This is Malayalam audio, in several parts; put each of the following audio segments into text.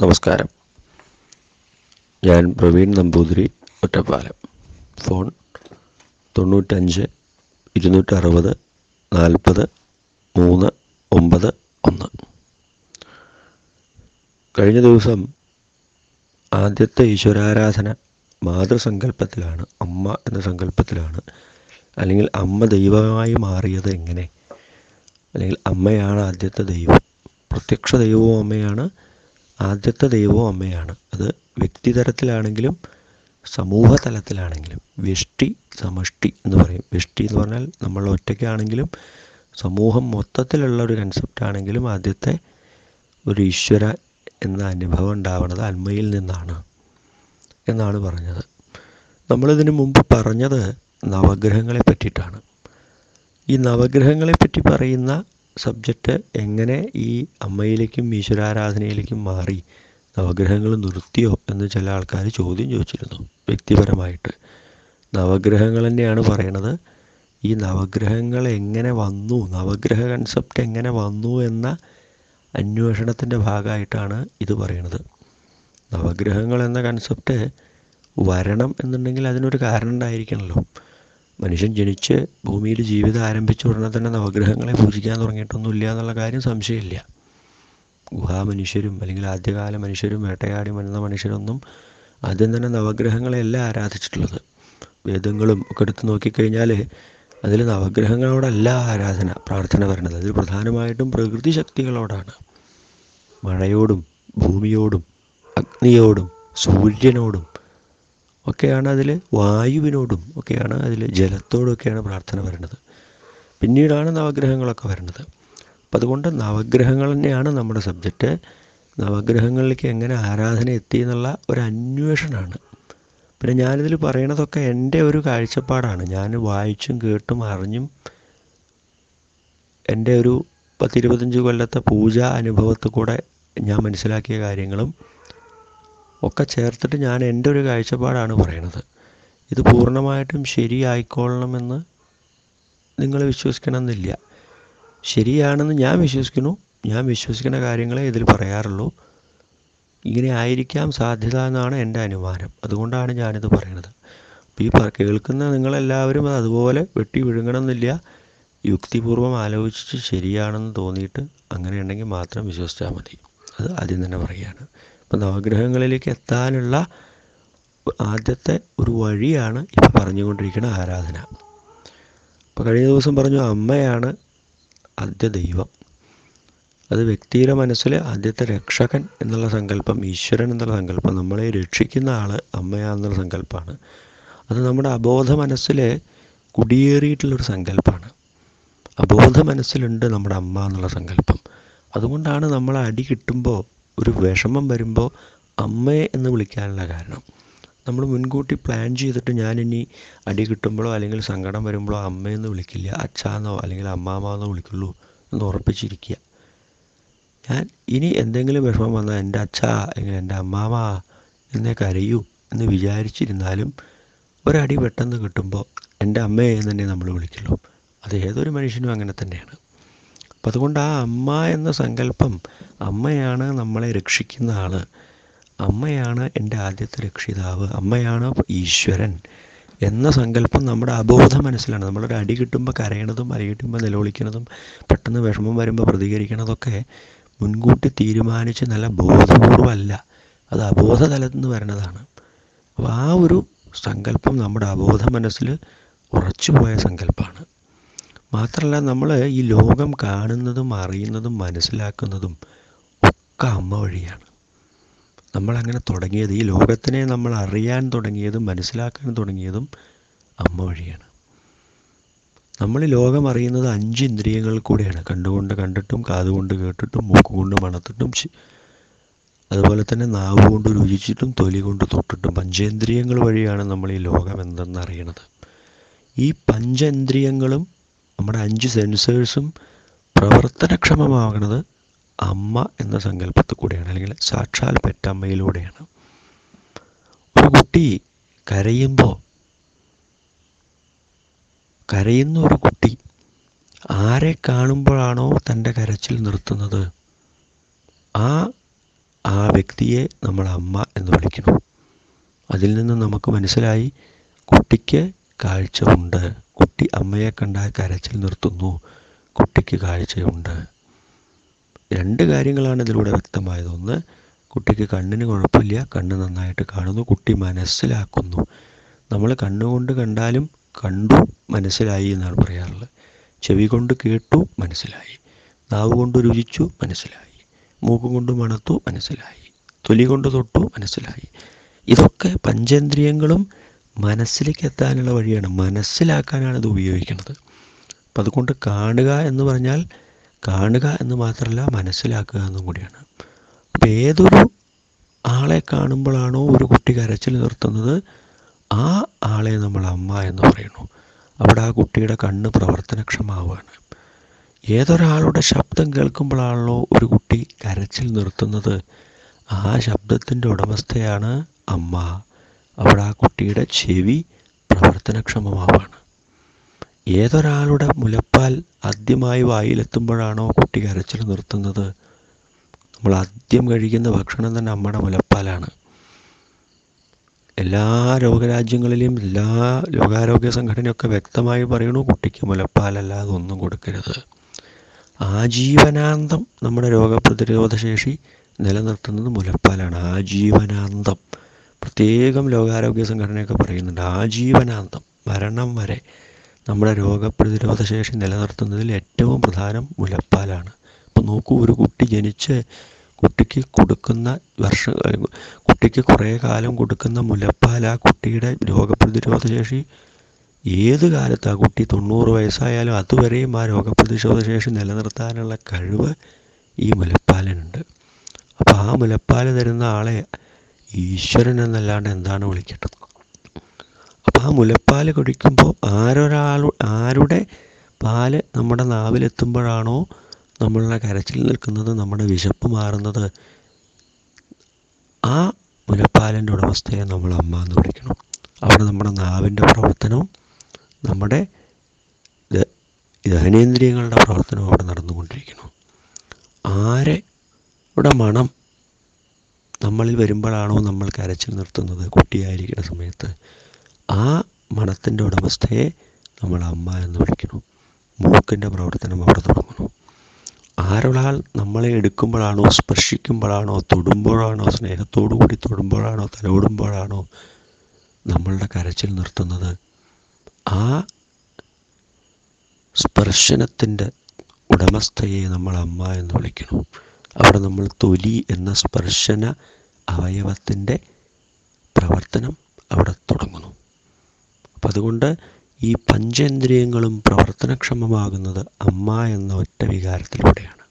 നമസ്കാരം. ഞാൻ പ്രവീൺ നമ്പൂതിരി ഒറ്റപ്പാലം. ഫോൺ തൊണ്ണൂറ്റഞ്ച് ഇരുന്നൂറ്ററുപത് നാൽപ്പത് മൂന്ന് ഒമ്പത് ഒന്ന്. കഴിഞ്ഞ ദിവസം ആദ്യത്തെ ഈശ്വരാരാധന മാതൃസങ്കല്പത്തിലാണ് അമ്മ എന്ന സങ്കല്പത്തിലാണ്. അല്ലെങ്കിൽ അമ്മ ദൈവമായി മാറിയത് എങ്ങനെ? അല്ലെങ്കിൽ അമ്മയാണ് ആദ്യത്തെ ദൈവം. പ്രത്യക്ഷ ദൈവവും അമ്മയാണ്. ആദ്യത്തെ ദൈവവും അമ്മയാണ്. അത് വ്യക്തിതലത്തിലാണെങ്കിലും സമൂഹ തലത്തിലാണെങ്കിലും വ്യഷ്ടി സമഷ്ടി എന്ന് പറയും. വ്യഷ്ടി എന്ന് പറഞ്ഞാൽ നമ്മൾ ഒറ്റയ്ക്കാണെങ്കിലും സമൂഹം മൊത്തത്തിലുള്ള ഒരു കൺസെപ്റ്റ് ആണെങ്കിലും ആദ്യത്തെ ഒരു ഈശ്വര എന്ന അനുഭവം ഉണ്ടാവുന്നത് അന്മയിൽ നിന്നാണ് എന്നാണ് പറഞ്ഞത്. നമ്മളിതിന് മുമ്പ് പറഞ്ഞത് നവഗ്രഹങ്ങളെ പറ്റിയിട്ടാണ്. ഈ നവഗ്രഹങ്ങളെ പറ്റി പറയുന്ന സബ്ജക്റ്റ് എങ്ങനെ ഈ അമ്മയിലേക്കും ഈശ്വരാരാധനയിലേക്കും മാറി? നവഗ്രഹങ്ങൾ നിർത്തിയോ? എന്ന് ചില ആൾക്കാർ ചോദ്യം ചോദിച്ചിരുന്നു വ്യക്തിപരമായിട്ട്. നവഗ്രഹങ്ങൾ തന്നെയാണ് പറയണത്. ഈ നവഗ്രഹങ്ങൾ എങ്ങനെ വന്നു? നവഗ്രഹ കൺസെപ്റ്റ് എങ്ങനെ വന്നു എന്ന അന്വേഷണത്തിന്റെ ഭാഗമായിട്ടാണ് ഇത് പറയണത്. നവഗ്രഹങ്ങൾ എന്ന കൺസെപ്റ്റ് വരണം എന്നുണ്ടെങ്കിൽ അതിനൊരു കാരണം ഉണ്ടായിരിക്കണമല്ലോ മനുഷ്യൻ ജനിച്ച് ഭൂമിയിൽ ജീവിതം ആരംഭിച്ച ഉടനെ തന്നെ നവഗ്രഹങ്ങളെ പൂജിക്കാൻ തുടങ്ങിയിട്ടൊന്നുമില്ല എന്നുള്ള കാര്യം സംശയമില്ല. ഗുഹാമനുഷ്യരും അല്ലെങ്കിൽ ആദ്യകാല മനുഷ്യരും വേട്ടയാടി വന്ന മനുഷ്യരൊന്നും ആദ്യം തന്നെ നവഗ്രഹങ്ങളെയല്ല ആരാധിച്ചിട്ടുള്ളത്. വേദങ്ങളും ഒക്കെ എടുത്ത് നോക്കിക്കഴിഞ്ഞാൽ അതിൽ നവഗ്രഹങ്ങളോടല്ല ആരാധന പ്രാർത്ഥന വരുന്നത് അതിൽ പ്രധാനമായിട്ടും പ്രകൃതി ശക്തികളോടാണ് മഴയോടും ഭൂമിയോടും അഗ്നിയോടും സൂര്യനോടും ഒക്കെയാണ് അതിൽ വായുവിനോടും ഒക്കെയാണ് അതിൽ ജലത്തോടൊക്കെയാണ് പ്രാർത്ഥന വരുന്നത്. പിന്നീടാണ് നവഗ്രഹങ്ങളൊക്കെ വരുന്നത്. അപ്പം അതുകൊണ്ട് നവഗ്രഹങ്ങൾ തന്നെയാണ് നമ്മുടെ സബ്ജക്റ്റ്. നവഗ്രഹങ്ങളിലേക്ക് എങ്ങനെ ആരാധന എത്തി എന്നുള്ള ഒരു അന്വേഷണമാണ്. പിന്നെ ഞാനിതിൽ പറയണതൊക്കെ എന്റെ ഒരു കാഴ്ചപ്പാടാണ്. ഞാൻ വായിച്ചും കേട്ടും അറിഞ്ഞും എന്റെ ഒരു പത്തിരുപത്തഞ്ച് കൊല്ലത്തെ പൂജാ അനുഭവത്തിൽ കൂടെ ഞാൻ മനസ്സിലാക്കിയ കാര്യങ്ങളും ഒക്കെ ചേർത്തിട്ട് ഞാൻ എന്റെ ഒരു കാഴ്ചപ്പാടാണ് പറയണത്. ഇത് പൂർണമായിട്ടും ശരിയായിക്കൊള്ളണമെന്ന് നിങ്ങൾ വിശ്വസിക്കണമെന്നില്ല. ശരിയാണെന്ന് ഞാൻ വിശ്വസിക്കുന്നു. ഞാൻ വിശ്വസിക്കുന്ന കാര്യങ്ങളെ ഇതിൽ പറയാറുള്ളൂ. ഇങ്ങനെ ആയിരിക്കാം സാധ്യത എന്നാണ് എന്റെ അനുമാനം. അതുകൊണ്ടാണ് ഞാനിത് പറയണത്. അപ്പോൾ ഈ കേൾക്കുന്ന നിങ്ങളെല്ലാവരും അത് അതുപോലെ വെട്ടി വിഴുങ്ങണമെന്നില്ല. യുക്തിപൂർവം ആലോചിച്ച് ശരിയാണെന്ന് തോന്നിയിട്ട് അങ്ങനെ ഉണ്ടെങ്കിൽ മാത്രം വിശ്വസിച്ചാൽ മതി. അത് ആദ്യം തന്നെ പറയുകയാണ്. അപ്പം നവഗ്രഹങ്ങളിലേക്ക് എത്താനുള്ള ആദ്യത്തെ ഒരു വഴിയാണ് ഇപ്പം പറഞ്ഞുകൊണ്ടിരിക്കുന്ന ആരാധന. അപ്പോൾ കഴിഞ്ഞ ദിവസം പറഞ്ഞു അമ്മയാണ് ആദ്യ ദൈവം. അത് വ്യക്തിയുടെ മനസ്സിൽ ആദ്യത്തെ രക്ഷകൻ എന്നുള്ള സങ്കല്പം ഈശ്വരൻ എന്നുള്ള സങ്കല്പം നമ്മളെ രക്ഷിക്കുന്ന ആൾ അമ്മയാണെന്നുള്ള സങ്കല്പമാണ് അത് നമ്മുടെ അബോധ മനസ്സിൽ കുടിയേറിയിട്ടുള്ളൊരു സങ്കല്പമാണ് അബോധ മനസ്സിലുണ്ട് നമ്മുടെ അമ്മ എന്നുള്ള സങ്കല്പം. അതുകൊണ്ടാണ് നമ്മൾ അടി കിട്ടുമ്പോൾ ഒരു വിഷമം വരുമ്പോൾ അമ്മയെ എന്ന് വിളിക്കാനുള്ള കാരണം. നമ്മൾ മുൻകൂട്ടി പ്ലാൻ ചെയ്തിട്ട് ഞാനിനി അടി കിട്ടുമ്പോഴോ അല്ലെങ്കിൽ സങ്കടം വരുമ്പോഴോ അമ്മയെന്ന് വിളിക്കില്ല അച്ഛാന്നോ അല്ലെങ്കിൽ അമ്മാമെന്നോ വിളിക്കുള്ളൂ എന്ന് ഉറപ്പിച്ചിരിക്കുക. ഞാൻ ഇനി എന്തെങ്കിലും വിഷമം വന്നാൽ എന്റെ അച്ഛാ അല്ലെങ്കിൽ എന്റെ അമ്മാമ എന്നെ കരയൂ എന്ന് വിചാരിച്ചിരുന്നാലും ഒരടി പെട്ടെന്ന് കിട്ടുമ്പോൾ എന്റെ അമ്മയെ തന്നെ നമ്മൾ വിളിക്കുള്ളൂ. അത് ഏതൊരു മനുഷ്യനും അങ്ങനെ തന്നെയാണ്. അപ്പം അതുകൊണ്ട് ആ അമ്മ എന്ന സങ്കല്പം അമ്മയാണ് നമ്മളെ രക്ഷിക്കുന്ന ആൾ അമ്മയാണ് എന്റെ ആദ്യത്തെ രക്ഷിതാവ്. അമ്മയാണ് ഈശ്വരൻ എന്ന സങ്കല്പം നമ്മുടെ അബോധ മനസ്സിലാണ്. നമ്മളൊരു അടി കിട്ടുമ്പോൾ കരയണതും അരി കിട്ടുമ്പോൾ നിലവിളിക്കണതും പെട്ടെന്ന് വിഷമം വരുമ്പോൾ പ്രതികരിക്കണതൊക്കെ മുൻകൂട്ടി തീരുമാനിച്ച് നല്ല ബോധപൂർവമല്ല അത് അബോധ തലത്തിൽ നിന്ന് വരുന്നതാണ് അപ്പോൾ ആ ഒരു സങ്കല്പം നമ്മുടെ അബോധ മനസ്സിൽ ഉറച്ചുപോയ സങ്കല്പമാണ് മാത്രമല്ല നമ്മൾ ഈ ലോകം കാണുന്നതും അറിയുന്നതും മനസ്സിലാക്കുന്നതും ഒക്കെ അമ്മ വഴിയാണ്. നമ്മളങ്ങനെ തുടങ്ങിയത് ഈ ലോകത്തിനെ നമ്മൾ അറിയാൻ തുടങ്ങിയതും മനസ്സിലാക്കാൻ തുടങ്ങിയതും അമ്മ വഴിയാണ്. നമ്മൾ ലോകം അറിയുന്നത് അഞ്ച് ഇന്ദ്രിയങ്ങൾ കൂടെയാണ്. കണ്ടുകൊണ്ട് കണ്ടിട്ടും കാതുകൊണ്ട് കേട്ടിട്ടും മൂക്കുകൊണ്ട് മണത്തിട്ടും അതുപോലെ തന്നെ നാവ് കൊണ്ട് രുചിച്ചിട്ടും തൊലി കൊണ്ട് തൊട്ടിട്ടും പഞ്ചേന്ദ്രിയങ്ങൾ വഴിയാണ് നമ്മൾ ഈ ലോകം എന്തെന്ന് അറിയണത്. ഈ പഞ്ചേന്ദ്രിയങ്ങളും നമ്മുടെ അഞ്ച് സെൻസേഴ്സും പ്രവർത്തനക്ഷമമാകുന്നത് അമ്മ എന്ന സങ്കല്പത്തിൽ കൂടെയാണ് അല്ലെങ്കിൽ സാക്ഷാൽ പെറ്റമ്മയിലൂടെയാണ്. ഒരു കുട്ടി കരയുമ്പോൾ കരയുന്ന ഒരു കുട്ടി ആരെ കാണുമ്പോഴാണോ തന്റെ കരച്ചിൽ നിർത്തുന്നത്? ആ ആ വ്യക്തിയെ നമ്മൾ അമ്മ എന്ന് വിളിക്കുന്നു. അതിൽ നിന്ന് നമുക്ക് മനസ്സിലായി കുട്ടിക്ക് കാഴ്ച ഉണ്ട് കുട്ടി അമ്മയെ കണ്ടാൽ കരച്ചിൽ നിർത്തുന്നു. കുട്ടിക്ക് കാഴ്ചയുണ്ട്. രണ്ട് കാര്യങ്ങളാണ് ഇതിലൂടെ വ്യക്തമായത്. ഒന്ന് കുട്ടിക്ക് കണ്ണിന് കുഴപ്പമില്ല. കണ്ണ് നന്നായിട്ട് കാണുന്നു. കുട്ടി മനസ്സിലാക്കുന്നു. നമ്മൾ കണ്ണുകൊണ്ട് കണ്ടാലും കണ്ടു മനസ്സിലായി എന്നാണ് പറയാറുള്ളത്. ചെവി കൊണ്ട് കേട്ടു മനസ്സിലായി. നാവ് കൊണ്ട് രുചിച്ചു മനസ്സിലായി. മൂക്ക് കൊണ്ട് മണത്തു മനസ്സിലായി. തൊലി കൊണ്ട് തൊട്ടു മനസ്സിലായി. ഇതൊക്കെ പഞ്ചേന്ദ്രിയങ്ങളും മനസ്സിലേക്ക് എത്താനുള്ള വഴിയാണ് മനസ്സിലാക്കാനാണ് ഇത് ഉപയോഗിക്കുന്നത്. അപ്പം അതുകൊണ്ട് കാണുക എന്ന് പറഞ്ഞാൽ കാണുക എന്ന് മാത്രമല്ല മനസ്സിലാക്കുക എന്നും കൂടിയാണ്. അപ്പം ഏതൊരു ആളെ കാണുമ്പോഴാണോ ഒരു കുട്ടി കരച്ചിൽ നിർത്തുന്നത് ആ ആളെ നമ്മൾ അമ്മ എന്ന് പറയുന്നു. അവിടെ ആ കുട്ടിയുടെ കണ്ണ് പ്രവർത്തനക്ഷമാവുകയാണ് ഏതൊരാളുടെ ശബ്ദം കേൾക്കുമ്പോഴാണല്ലോ ഒരു കുട്ടി കരച്ചിൽ നിർത്തുന്നത്? ആ ശബ്ദത്തിന്റെ ഉടമസ്ഥയാണ് അമ്മ. അവിടെ ആ കുട്ടിയുടെ ചെവി പ്രവർത്തനക്ഷമമാവാണ്. ഏതൊരാളുടെ മുലപ്പാൽ ആദ്യമായി വായിലെത്തുമ്പോഴാണോ കുട്ടി കരച്ചിൽ നിർത്തുന്നത്? നമ്മൾ ആദ്യം കഴിക്കുന്ന ഭക്ഷണം തന്നെ അമ്മയുടെ മുലപ്പാലാണ്. എല്ലാ രോഗരാജ്യങ്ങളിലെയും എല്ലാ ലോകാരോഗ്യ സംഘടനയൊക്കെ വ്യക്തമായി പറയണു കുട്ടിക്ക് മുലപ്പാലല്ലാതെ ഒന്നും കൊടുക്കരുത്. ആജീവനാന്തം നമ്മുടെ രോഗപ്രതിരോധ ശേഷി നിലനിർത്തുന്നത് മുലപ്പാലാണ്. ആജീവനാന്തം. പ്രത്യേകം ലോകാരോഗ്യ സംഘടനയൊക്കെ പറയുന്നുണ്ട്. ആജീവനാന്തം മരണം വരെ നമ്മുടെ രോഗപ്രതിരോധ ശേഷി നിലനിർത്തുന്നതിൽ ഏറ്റവും പ്രധാനം മുലപ്പാലാണ്. ഇപ്പം നോക്കൂ ഒരു കുട്ടി ജനിച്ച് കുട്ടിക്ക് കൊടുക്കുന്ന വർഷ കുട്ടിക്ക് കുറേ കാലം കൊടുക്കുന്ന മുലപ്പാൽ ആ കുട്ടിയുടെ രോഗപ്രതിരോധ ശേഷി ഏത് കാലത്ത് ആ കുട്ടി തൊണ്ണൂറ് വയസ്സായാലും അതുവരെയും ആ രോഗപ്രതിരോധ ശേഷി നിലനിർത്താനുള്ള കഴിവ് ഈ മുലപ്പാലിനുണ്ട്. അപ്പോൾ ആ മുലപ്പാൽ തരുന്ന ആളെ ഈശ്വരൻ എന്നല്ലാണ്ട് എന്താണ് വിളിക്കേണ്ടത്? അപ്പോൾ ആ മുലപ്പാൽ കുടിക്കുമ്പോൾ ആരൊരാൾ ആരുടെ പാൽ നമ്മുടെ നാവിലെത്തുമ്പോഴാണോ നമ്മളുടെ കരച്ചിൽ നിൽക്കുന്നത് നമ്മുടെ വിശപ്പ് മാറുന്നത്? ആ മുലപ്പാലിന്റെ ഉടമസ്ഥയെ നമ്മൾ അമ്മ എന്ന് വിളിക്കണം. അവിടെ നമ്മുടെ നാവിന്റെ പ്രവർത്തനവും നമ്മുടെ ദഹനേന്ദ്രിയങ്ങളുടെ പ്രവർത്തനവും അവിടെ നടന്നുകൊണ്ടിരിക്കുന്നു. ആരെ? ഇവിടെ മണം നമ്മളിൽ വരുമ്പോഴാണോ നമ്മൾ കരച്ചിൽ നിർത്തുന്നത് കുട്ടിയായിരിക്കുന്ന സമയത്ത്? ആ മണത്തിന്റെ ഉടമസ്ഥയെ നമ്മൾ അമ്മ എന്ന് വിളിക്കുന്നു. മൂക്കിന്റെ പ്രവർത്തനം അവിടെ തുടങ്ങുന്നു. ആരൊരാൾ നമ്മളെ എടുക്കുമ്പോഴാണോ സ്പർശിക്കുമ്പോഴാണോ തൊടുമ്പോഴാണോ സ്നേഹത്തോടു കൂടി തൊടുമ്പോഴാണോ തലോടുമ്പോഴാണോ നമ്മളുടെ കരച്ചിൽ നിർത്തുന്നത്? ആ സ്പർശനത്തിന്റെ ഉടമസ്ഥയെ നമ്മൾ അമ്മ എന്ന് വിളിക്കുന്നു. അവിടെ നമ്മൾ തൊലി എന്ന സ്പർശന അവയവത്തിന്റെ പ്രവർത്തനം അവിടെ തുടങ്ങുന്നു. അപ്പം അതുകൊണ്ട് ഈ പഞ്ചേന്ദ്രിയങ്ങളും പ്രവർത്തനക്ഷമമാകുന്നത് അമ്മ എന്ന ഒറ്റ വികാരത്തിലൂടെയാണ്.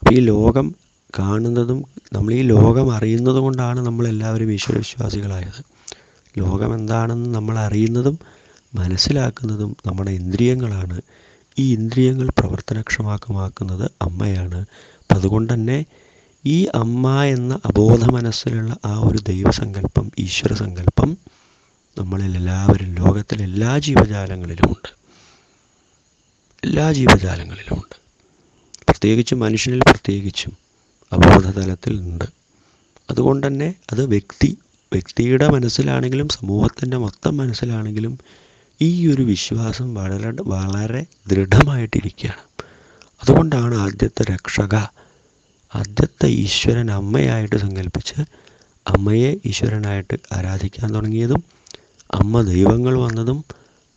അപ്പോൾ ഈ ലോകം കാണുന്നതും നമ്മൾ ഈ ലോകം അറിയുന്നത് കൊണ്ടാണ് നമ്മളെല്ലാവരും ഈശ്വരവിശ്വാസികളായത്. ലോകം എന്താണെന്ന് നമ്മൾ അറിയുന്നതും മനസ്സിലാക്കുന്നതും നമ്മുടെ ഇന്ദ്രിയങ്ങളാണ്. ഈ ഇന്ദ്രിയങ്ങൾ പ്രവർത്തനക്ഷമാക്കുമാക്കുന്നത് അമ്മയാണ്. അപ്പം അതുകൊണ്ട് തന്നെ ഈ അമ്മ എന്ന അബോധ മനസ്സിലുള്ള ആ ഒരു ദൈവസങ്കല്പം ഈശ്വര സങ്കല്പം നമ്മളിൽ എല്ലാവരും ലോകത്തിലെ എല്ലാ ജീവജാലങ്ങളിലുമുണ്ട്. എല്ലാ ജീവജാലങ്ങളിലുമുണ്ട്. പ്രത്യേകിച്ചും മനുഷ്യനിൽ പ്രത്യേകിച്ചും അബോധതലത്തിൽ ഉണ്ട്. അതുകൊണ്ട് തന്നെ അത് വ്യക്തി വ്യക്തിയുടെ മനസ്സിലാണെങ്കിലും സമൂഹത്തിന്റെ മൊത്തം മനസ്സിലാണെങ്കിലും ഈ ഒരു വിശ്വാസം വളരെ വളരെ ദൃഢമായിട്ടിരിക്കുകയാണ്. അതുകൊണ്ടാണ് ആദ്യത്തെ രക്ഷക ആദ്യത്തെ ഈശ്വരൻ അമ്മയായിട്ട് സങ്കല്പിച്ച് അമ്മയെ ഈശ്വരനായിട്ട് ആരാധിക്കാൻ തുടങ്ങിയതും അമ്മ ദൈവങ്ങൾ വന്നതും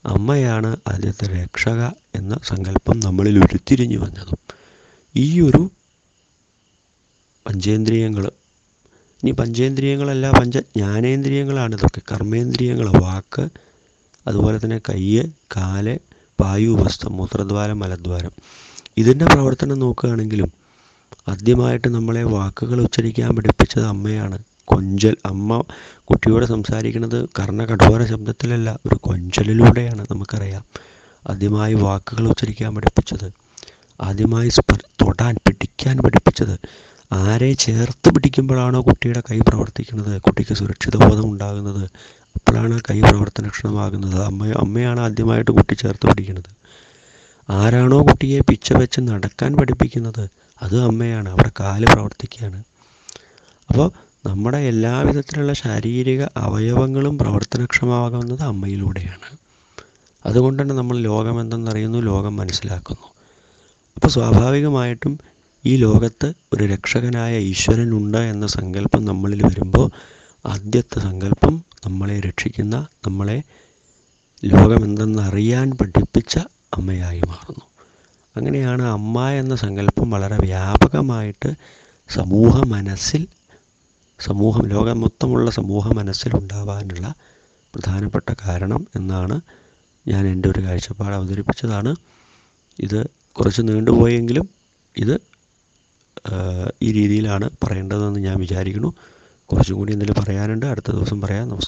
അമ്മയാണ് ആദ്യത്തെ രക്ഷക എന്ന സങ്കല്പം നമ്മളിൽ ഉരുത്തിരിഞ്ഞു വന്നതും. ഈ ഒരു പഞ്ചേന്ദ്രിയങ്ങൾ ഇനി പഞ്ചേന്ദ്രിയങ്ങളല്ല പഞ്ച ജ്ഞാനേന്ദ്രിയങ്ങളാണ് ഇതൊക്കെ. കർമ്മേന്ദ്രിയങ്ങൾ വാക്ക് അതുപോലെ തന്നെ കയ്യ് കാൽ വായു വസ്ത്രം മൂത്രദ്വാരം മലദ്വാരം. ഇതിന്റെ പ്രവർത്തനം നോക്കുകയാണെങ്കിലും ആദ്യമായിട്ട് നമ്മളെ വാക്കുകൾ ഉച്ചരിക്കാൻ പഠിപ്പിച്ചത് അമ്മയാണ്. കൊഞ്ചൽ അമ്മ. കുട്ടിയോട് സംസാരിക്കുന്നത് കർണകഠോര ശബ്ദത്തിലല്ല ഒരു കൊഞ്ചലിലൂടെയാണ് നമുക്കറിയാം. ആദ്യമായി വാക്കുകൾ ഉച്ചരിക്കാൻ പഠിപ്പിച്ചത്. ആദ്യമായി തൊടാൻ പിടിക്കാൻ പഠിപ്പിച്ചത്. ആരെ ചേർത്ത് പിടിക്കുമ്പോഴാണോ കുട്ടിയുടെ കൈ പ്രവർത്തിക്കുന്നത്? കുട്ടിക്ക് സുരക്ഷിത ബോധം ഉണ്ടാകുന്നത്. അപ്പോഴാണ് കൈ പ്രവർത്തനക്ഷമമാകുന്നത് അമ്മ അമ്മയാണ് ആദ്യമായിട്ട് കുട്ടി ചേർത്ത് പിടിക്കുന്നത്. ആരാണോ കുട്ടിയെ പിച്ച വെച്ച് നടക്കാൻ പഠിപ്പിക്കുന്നത്? അത് അമ്മയാണ്. അവിടെ കാൽ പ്രവർത്തിക്കുകയാണ്. അപ്പോൾ നമ്മുടെ എല്ലാവിധത്തിലുള്ള ശാരീരിക അവയവങ്ങളും പ്രവർത്തനക്ഷമമാകുന്നത് അമ്മയിലൂടെയാണ്. അതുകൊണ്ട് തന്നെ നമ്മൾ ലോകം എന്തെന്നറിയുന്നു ലോകം മനസ്സിലാക്കുന്നു. അപ്പോൾ സ്വാഭാവികമായിട്ടും ഈ ലോകത്ത് ഒരു രക്ഷകനായ ഈശ്വരനുണ്ട് എന്ന സങ്കല്പം നമ്മളിൽ വരുമ്പോൾ ആദ്യത്തെ സങ്കല്പം നമ്മളെ രക്ഷിക്കുന്ന നമ്മളെ ലോകമെന്തെന്നറിയാൻ പഠിപ്പിച്ച അമ്മയായി മാറുന്നു. അങ്ങനെയാണ് അമ്മ എന്ന സങ്കല്പം വളരെ വ്യാപകമായിട്ട് സമൂഹ മനസ്സിൽ സമൂഹം ലോകം മൊത്തമുള്ള സമൂഹ മനസ്സിൽ ഉണ്ടാവാനുള്ള പ്രധാനപ്പെട്ട കാരണം എന്നാണ് ഞാൻ എന്റെ ഒരു കാഴ്ചപ്പാട് അവതരിപ്പിച്ചതാണ്. ഇത് കുറച്ച് നീണ്ടുപോയെങ്കിലും ഇത് ഈ രീതിയിലാണ് പറയേണ്ടതെന്ന് ഞാൻ വിചാരിക്കുന്നു. കുറച്ചും കൂടി എന്തെങ്കിലും പറയാനുണ്ട്. അടുത്ത ദിവസം പറയാം. നമസ്കാരം.